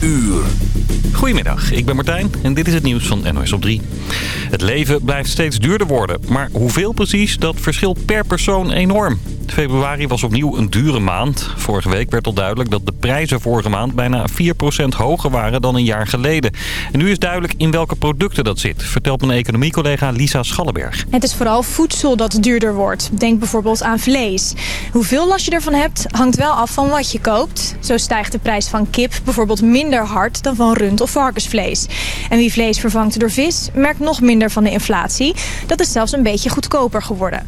uur. Goedemiddag, ik ben Martijn en dit is het nieuws van NOS op 3. Het leven blijft steeds duurder worden, maar hoeveel precies, dat verschilt per persoon enorm. Februari was opnieuw een dure maand. Vorige week werd al duidelijk dat de prijzen vorige maand bijna 4% hoger waren dan een jaar geleden. En nu is duidelijk in welke producten dat zit, vertelt mijn economiecollega Lisa Schallenberg. Het is vooral voedsel dat duurder wordt. Denk bijvoorbeeld aan vlees. Hoeveel last je ervan hebt hangt wel af van wat je koopt. Zo stijgt de prijs van kip bijvoorbeeld minder minder hard dan van rund- of varkensvlees. En wie vlees vervangt door vis, merkt nog minder van de inflatie. Dat is zelfs een beetje goedkoper geworden.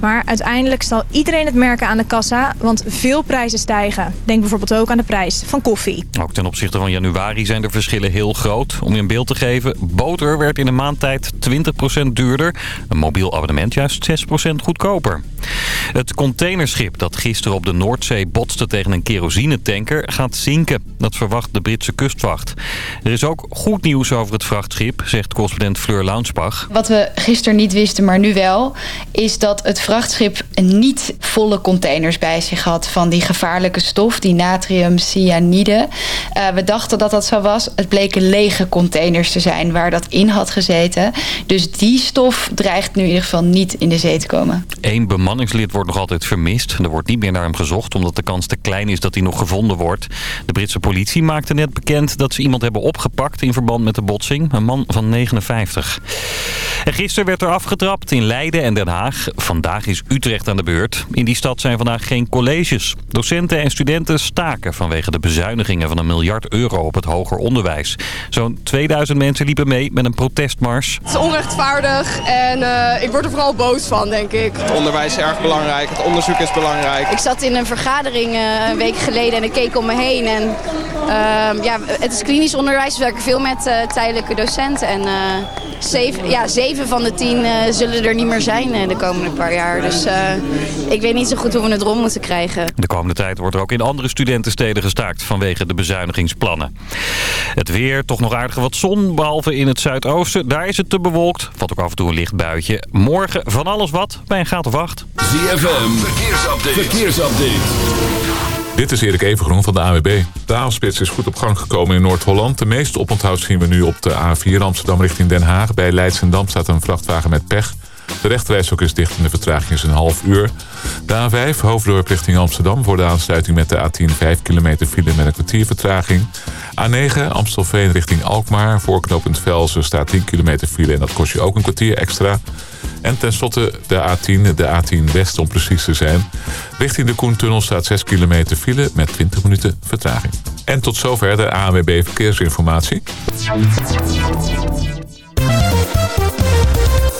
Maar uiteindelijk zal iedereen het merken aan de kassa, want veel prijzen stijgen. Denk bijvoorbeeld ook aan de prijs van koffie. Ook ten opzichte van januari zijn de verschillen heel groot. Om je een beeld te geven, boter werd in een maand tijd 20% duurder. Een mobiel abonnement juist 6% goedkoper. Het containerschip dat gisteren op de Noordzee botste tegen een kerosinetanker gaat zinken. Dat verwacht de Britse Britse kustwacht. Er is ook goed nieuws over het vrachtschip, zegt correspondent Fleur Launsbach. Wat we gisteren niet wisten, maar nu wel, is dat het vrachtschip niet volle containers bij zich had van die gevaarlijke stof, die natriumcyanide. Eh, we dachten dat dat zo was. Het bleken lege containers te zijn waar dat in had gezeten. Dus die stof dreigt nu in ieder geval niet in de zee te komen. Eén bemanningslid wordt nog altijd vermist. Er wordt niet meer naar hem gezocht omdat de kans te klein is dat hij nog gevonden wordt. De Britse politie maakte net bekend dat ze iemand hebben opgepakt in verband met de botsing. Een man van 59. En gisteren werd er afgetrapt in Leiden en Den Haag. Vandaag is Utrecht aan de beurt. In die stad zijn vandaag geen colleges. Docenten en studenten staken vanwege de bezuinigingen van een miljard euro op het hoger onderwijs. Zo'n 2000 mensen liepen mee met een protestmars. Het is onrechtvaardig en eh, ik word er vooral boos van, denk ik. Het onderwijs is erg belangrijk, het onderzoek is belangrijk. Ik zat in een vergadering eh, een week geleden en ik keek om me heen en ehm, ja, het is klinisch onderwijs, we werken veel met eh, tijdelijke docenten. En eh, zeven, ja, zeven van de tien eh, zullen er niet meer zijn de komende paar jaar. Dus ik weet niet zo goed hoe we het rond moeten krijgen. De komende tijd wordt er ook in andere studentensteden gestaakt vanwege de bezuinigingsplannen. Het weer, toch nog aardig wat zon, behalve in het zuidoosten. Daar is het te bewolkt, valt ook af en toe een licht buitje. Morgen van alles wat, bij een gaat of acht. ZFM, verkeersupdate. verkeersupdate. Dit is Erik Evengroen van de AWB. De avondspits is goed op gang gekomen in Noord-Holland. De meeste oponthoud zien we nu op de A4 Amsterdam richting Den Haag. Bij Leidsendam staat een vrachtwagen met pech. De ook is dicht en de vertraging is een half uur. De A5, hoofddorp richting Amsterdam... voor de aansluiting met de A10 5 kilometer file met een kwartier vertraging. A9, Amstelveen richting Alkmaar. Voor knooppunt Velsen staat 10 kilometer file en dat kost je ook een kwartier extra. En tenslotte de A10, de A10 West om precies te zijn. Richting de Koentunnel staat 6 kilometer file met 20 minuten vertraging. En tot zover de ANWB Verkeersinformatie.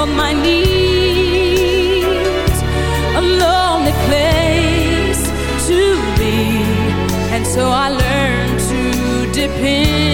my A lonely place to be, and so I learned to depend.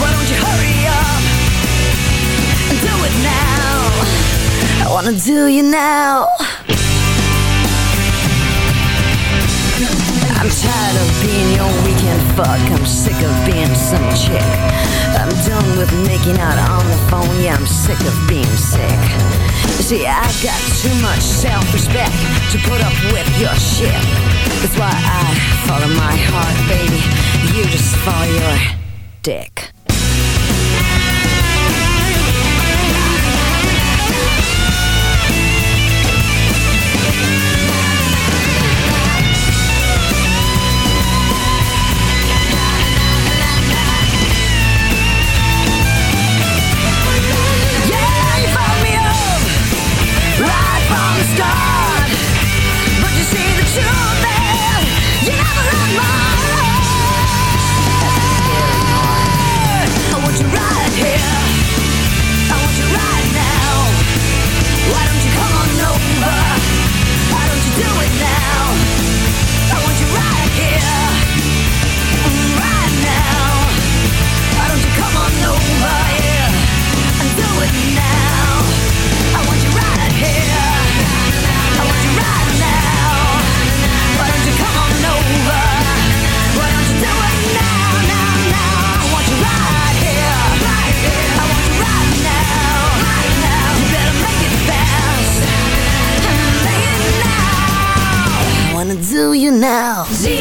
Why don't you hurry up and do it now? I wanna do you now. I'm tired of being your weekend fuck. I'm sick of being some chick. I'm done with making out on the phone. Yeah, I'm sick of being sick. see, I've got too much self-respect to put up with your shit. That's why I follow my heart, baby. You just follow your dick. now. Z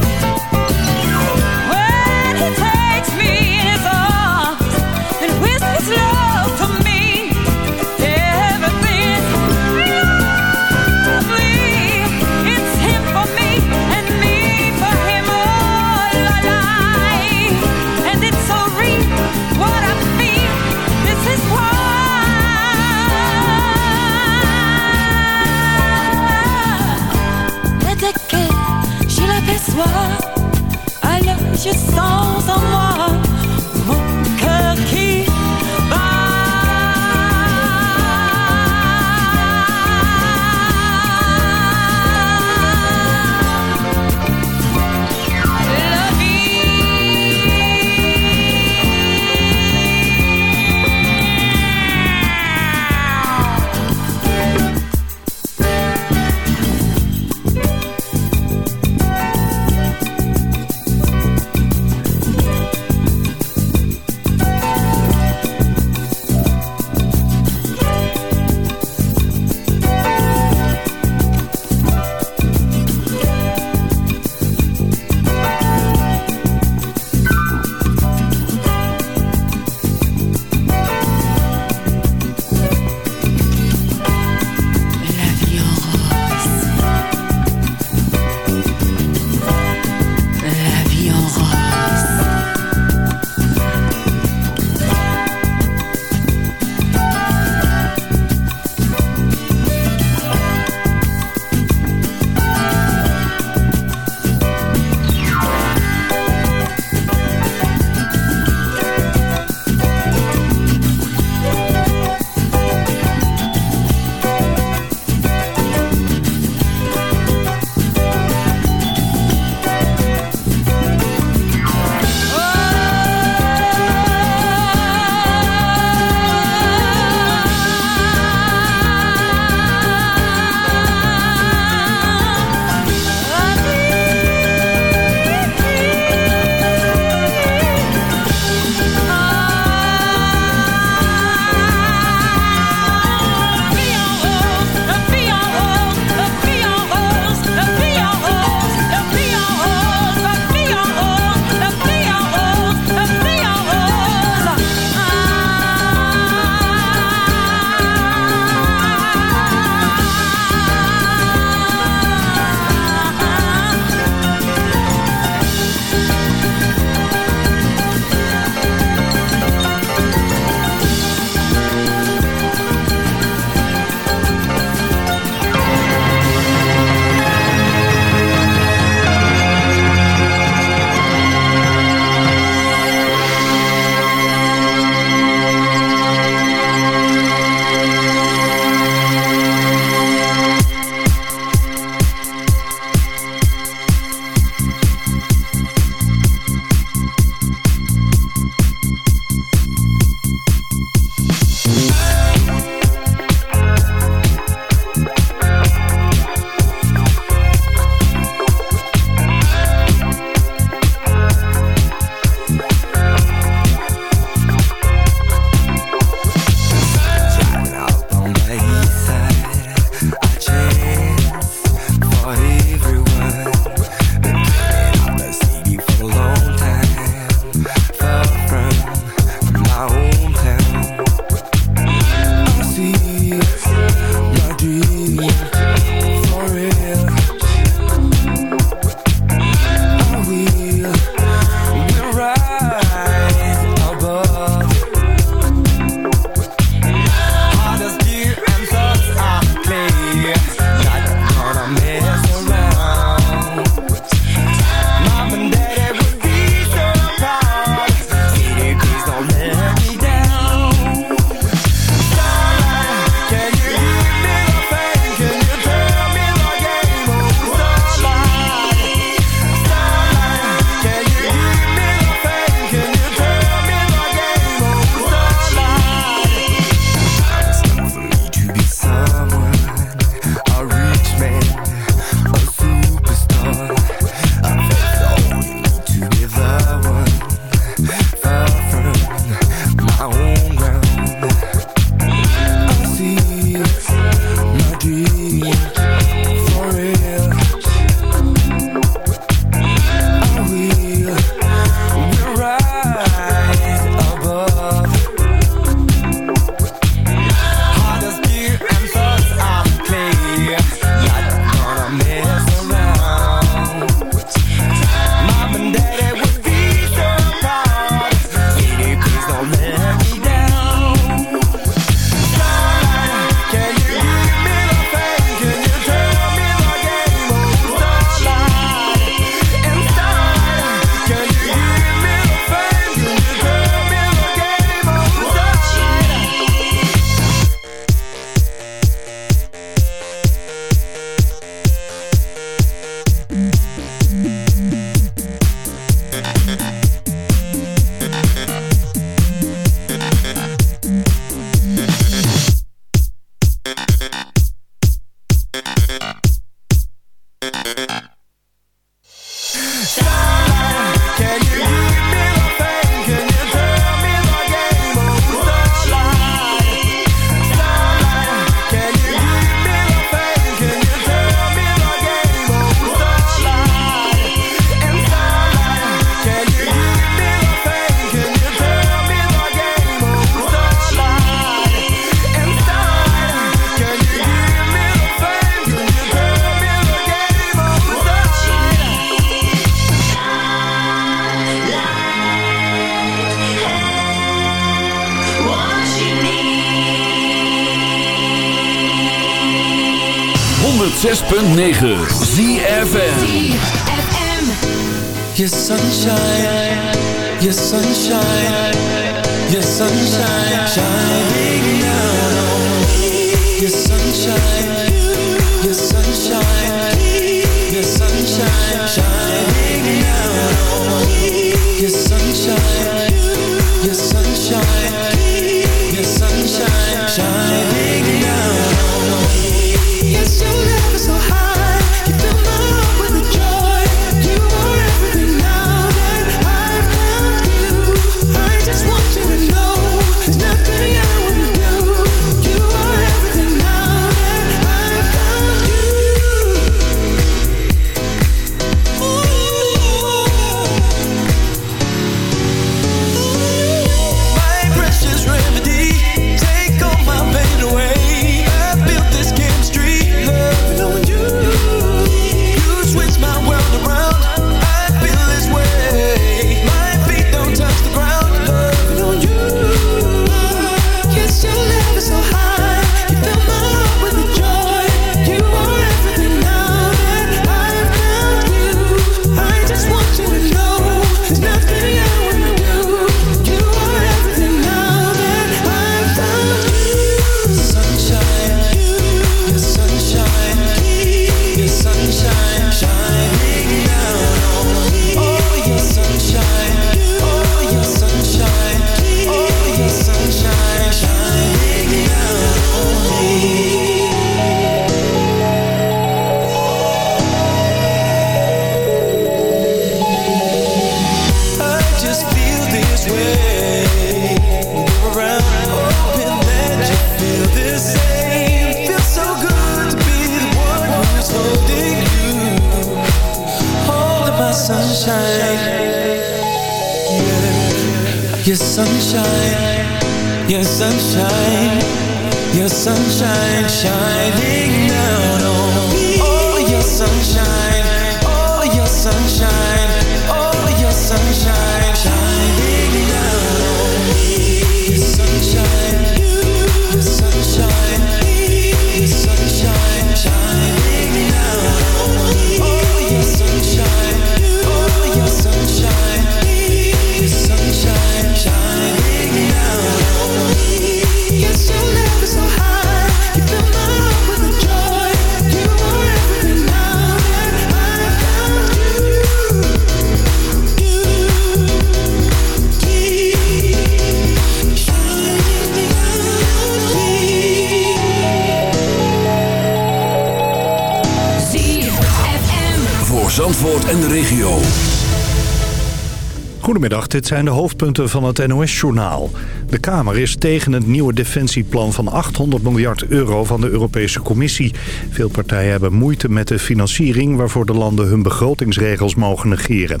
Goedemiddag, dit zijn de hoofdpunten van het NOS-journaal. De Kamer is tegen het nieuwe defensieplan van 800 miljard euro van de Europese Commissie. Veel partijen hebben moeite met de financiering waarvoor de landen hun begrotingsregels mogen negeren.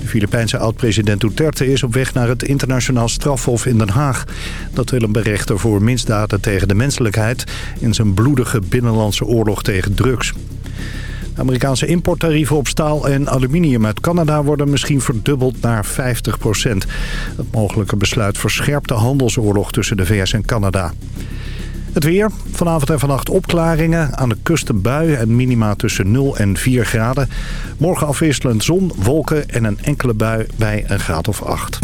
De Filipijnse oud-president Duterte is op weg naar het internationaal strafhof in Den Haag. Dat wil hem berechten voor misdaden tegen de menselijkheid in zijn bloedige binnenlandse oorlog tegen drugs. Amerikaanse importtarieven op staal en aluminium uit Canada worden misschien verdubbeld naar 50 procent. Het mogelijke besluit verscherpt de handelsoorlog tussen de VS en Canada. Het weer. Vanavond en vannacht opklaringen. Aan de kusten, een bui en minima tussen 0 en 4 graden. Morgen afwisselend zon, wolken en een enkele bui bij een graad of 8.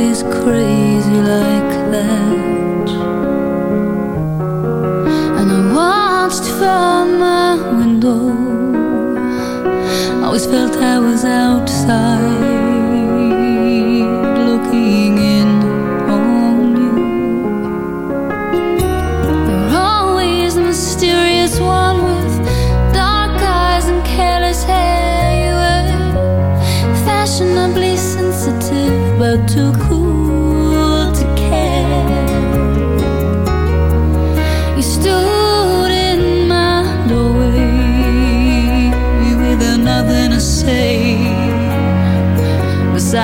always crazy like that And I watched from my window Always felt I was outside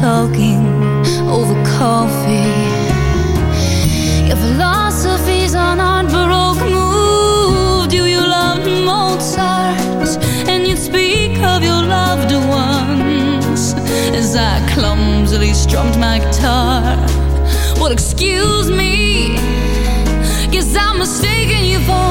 talking over coffee. Your philosophy's on art baroque mood. You, you love Mozart, and you speak of your loved ones. As I clumsily strummed my guitar, well, excuse me, guess I'm mistaken you for.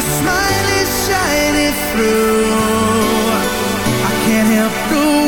smile is shining through I can't help but.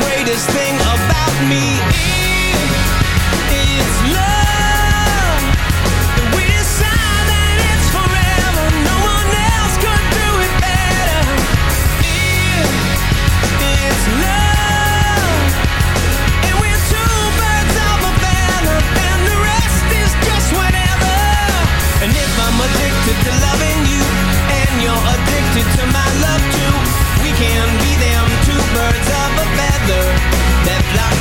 greatest thing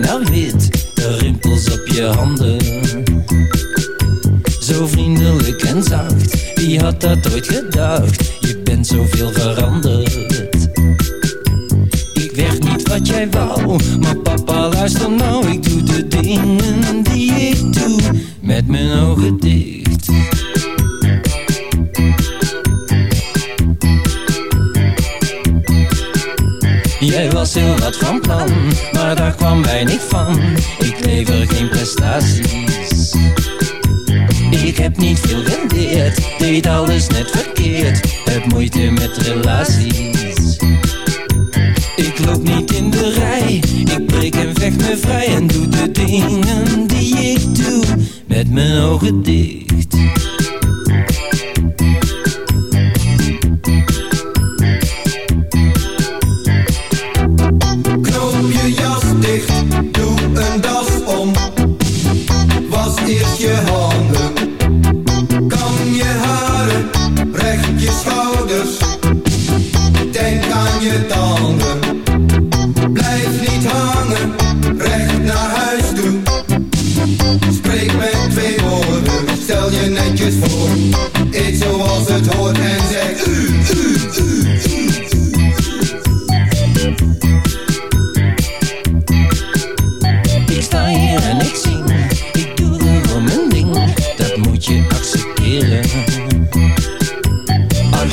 bijna wit, de rimpels op je handen. Zo vriendelijk en zacht, wie had dat ooit gedaan?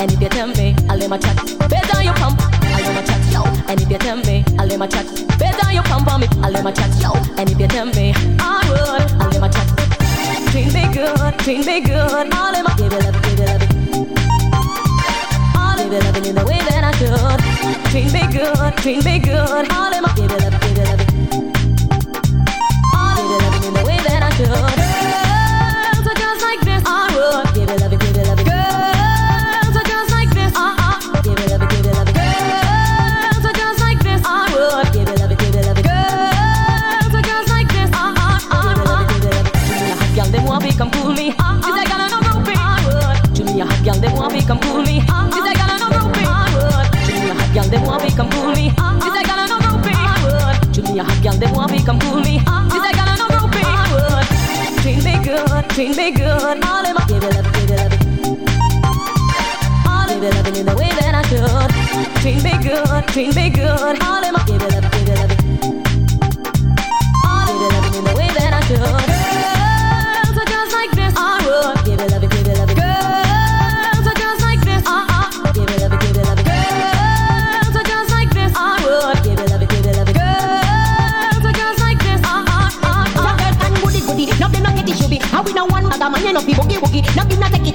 and if you tell me, I'll let my chat. Better on your pump, I'll let my chat. And if you tell me, I'll let my chat. Better on your pump on me, I'll let my chat. And if you tell me, I would, I'll let my chat. Clean me good, clean me good. I'll let my give it up, give it up. I'll give it up in the way that I should. Treat me good, treat me good. I'll let my give it up. Girl, they want me, come cool me. Uh-uh. This girl on a groupie. I would uh-huh. Treat me good, treat me good. All in my give it up, give it up. All in my, give it up in the way that I should. Treat me good, treat me good. All in my give it up.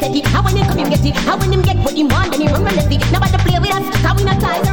steady. How when him come, him get it. How when him get what him want, then he run relentlessly. Nobody play with us, cause we not tired.